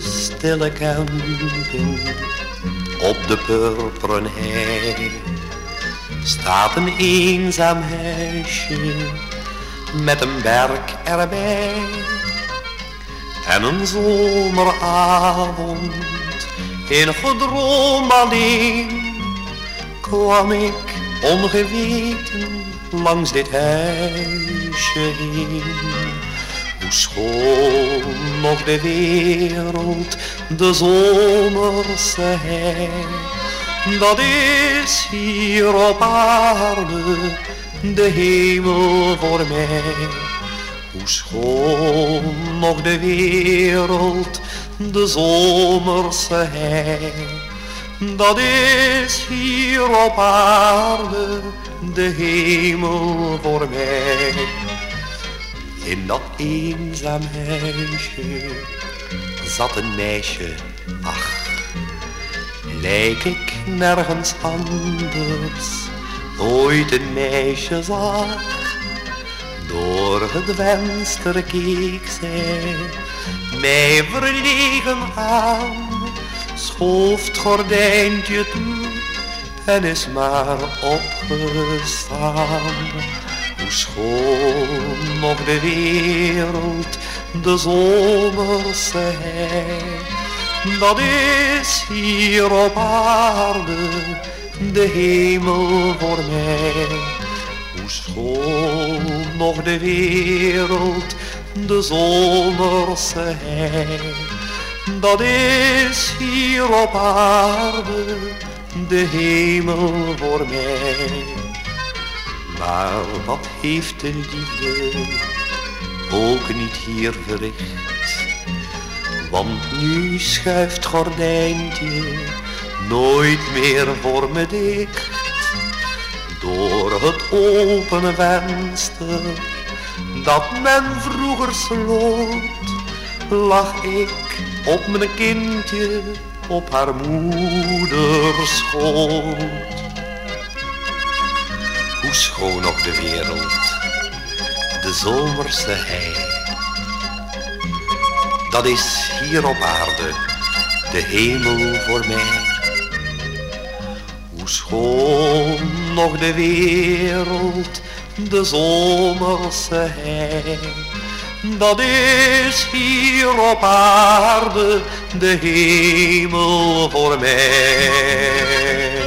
stille camping op de purperen hei staat een eenzaam huisje met een berk erbij. En een zomeravond in gedroom alleen kwam ik ongeweten langs dit huisje heen. Hoe schoon nog de wereld, de zomerse hei. Dat is hier op aarde de hemel voor mij. Hoe schoon nog de wereld, de zomerse hei. Dat is hier op aarde de hemel voor mij. In dat eenzaam huisje zat een meisje, ach, lijk ik nergens anders, ooit een meisje zag. Door het venster keek zij mij verlegen aan, schoof het gordijntje toe en is maar opgestaan. Hoe schoon nog de wereld, de zomerse hei. Dat is hier op aarde, de hemel voor mij. Hoe schoon nog de wereld, de zomerse hei. Dat is hier op aarde, de hemel voor mij. Maar wat heeft de liefde ook niet hier verricht? Want nu schuift gordijntje nooit meer voor me dicht. Door het opene venster dat men vroeger sloot, lag ik op mijn kindje op haar moeders schoot. Hoe schoon ook de wereld, de zomerse hei. Dat is hier op aarde, de hemel voor mij. Hoe schoon nog de wereld, de zomerse hei. Dat is hier op aarde de hemel voor mij.